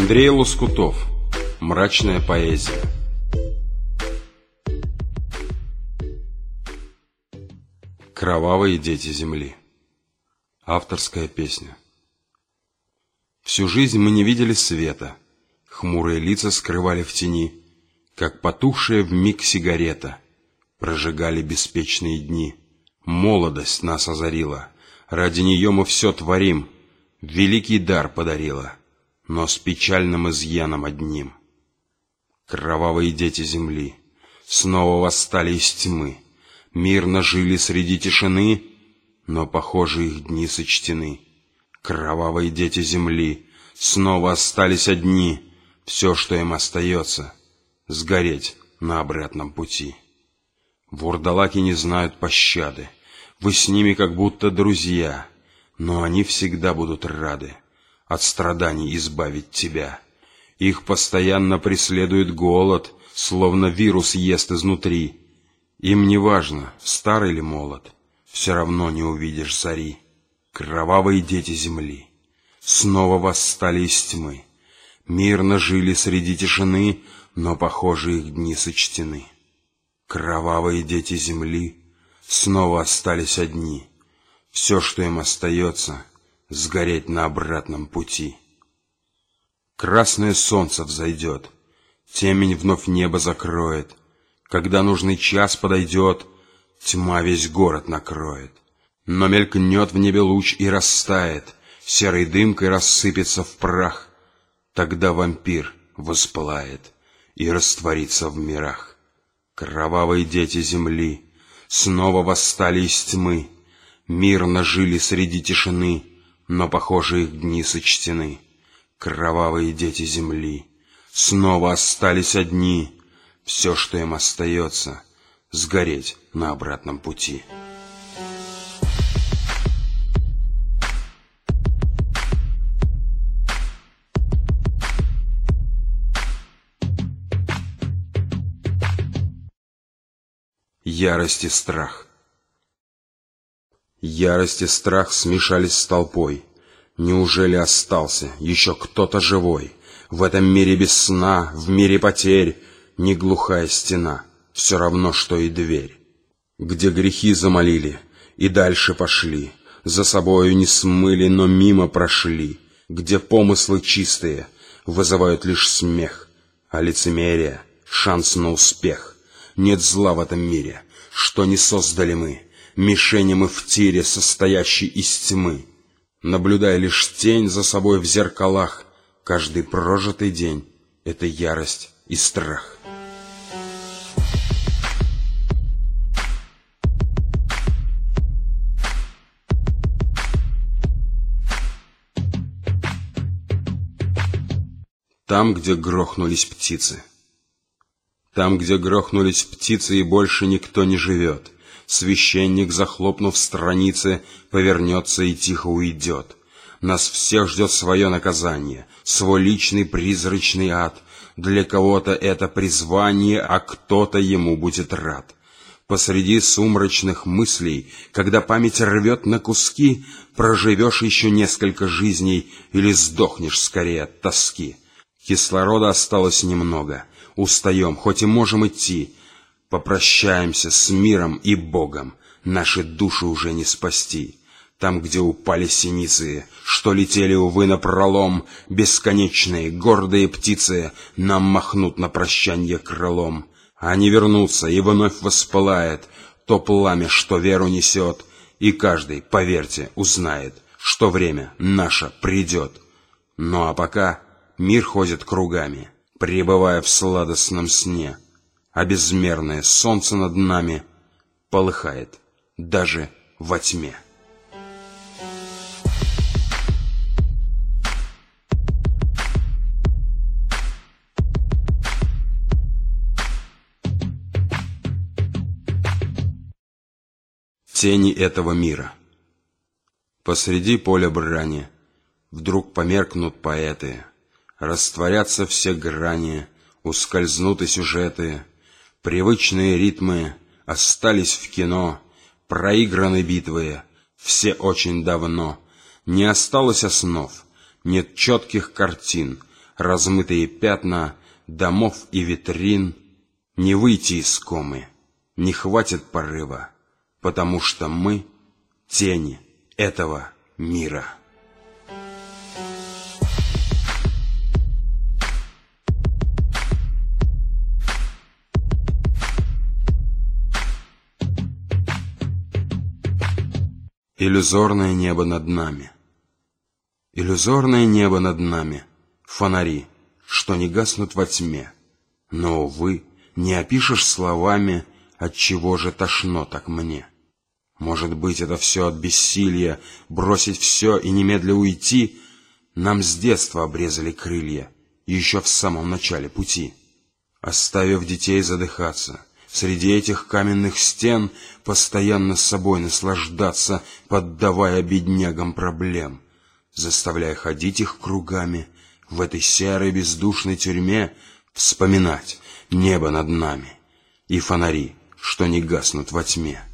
Андрей Лоскутов. Мрачная поэзия. Кровавые дети земли. Авторская песня. Всю жизнь мы не видели света. Хмурые лица скрывали в тени, как потухшая в миг сигарета. Прожигали беспечные дни. Молодость нас озарила. Ради нее мы все творим. Великий дар подарила, но с печальным изъяном одним. Кровавые дети земли снова восстали из тьмы, Мирно жили среди тишины, но, похоже, их дни сочтены. Кровавые дети земли снова остались одни, Все, что им остается, сгореть на обратном пути. Вурдалаки не знают пощады, Вы с ними как будто друзья, Но они всегда будут рады От страданий избавить тебя. Их постоянно преследует голод, Словно вирус ест изнутри, им не важно, стар или молод, все равно не увидишь зари. Кровавые дети земли снова восстали из тьмы. Мирно жили среди тишины, но, похоже, их дни сочтены. Кровавые дети земли снова остались одни. Все, что им остается, сгореть на обратном пути. Красное солнце взойдет, темень вновь небо закроет, когда нужный час подойдет, тьма весь город накроет. Но мелькнет в небе луч и растает, серой дымкой рассыпется в прах. Тогда вампир воспылает и растворится в мирах. Кровавые дети земли снова восстали из тьмы, Мирно жили среди тишины, но, похоже, их дни сочтены. Кровавые дети земли снова остались одни — все, что им остается, сгореть на обратном пути. Ярость и страх Ярость и страх смешались с толпой. Неужели остался еще кто-то живой? В этом мире без сна, в мире потерь, не глухая стена, все равно, что и дверь. Где грехи замолили и дальше пошли, за собою не смыли, но мимо прошли, где помыслы чистые вызывают лишь смех, а лицемерие — шанс на успех. Нет зла в этом мире, что не создали мы, мишени мы в тире, состоящей из тьмы. Наблюдая лишь тень за собой в зеркалах, каждый прожитый день — это ярость и страх. Там, где грохнулись птицы. Там, где грохнулись птицы, и больше никто не живет. Священник, захлопнув страницы, повернется и тихо уйдет. Нас всех ждет свое наказание, свой личный призрачный ад. Для кого-то это призвание, а кто-то ему будет рад. Посреди сумрачных мыслей, когда память рвет на куски, проживешь еще несколько жизней или сдохнешь скорее от тоски. Кислорода осталось немного. Устаем, хоть и можем идти. Попрощаемся с миром и Богом. Наши души уже не спасти. Там, где упали синицы, что летели, увы, на пролом, бесконечные, гордые птицы нам махнут на прощанье крылом. Они вернутся, и вновь воспылает то пламя, что веру несет, и каждый, поверьте, узнает, что время наше придет. Ну а пока Мир ходит кругами, пребывая в сладостном сне, а безмерное солнце над нами полыхает даже во тьме. Тени этого мира Посреди поля брани Вдруг померкнут поэты — Растворятся все грани, ускользнут и сюжеты, Привычные ритмы остались в кино, Проиграны битвы, все очень давно. Не осталось основ, нет четких картин, размытые пятна домов и витрин. Не выйти из комы, не хватит порыва, потому что мы — тени этого мира. Иллюзорное небо над нами. Иллюзорное небо над нами. Фонари, что не гаснут во тьме. Но, увы, не опишешь словами, от чего же тошно так мне. Может быть, это все от бессилия, бросить все и немедля уйти. Нам с детства обрезали крылья, еще в самом начале пути. Оставив детей задыхаться, Среди этих каменных стен постоянно собой наслаждаться, поддавая беднягам проблем, заставляя ходить их кругами в этой серой бездушной тюрьме, вспоминать небо над нами и фонари, что не гаснут во тьме.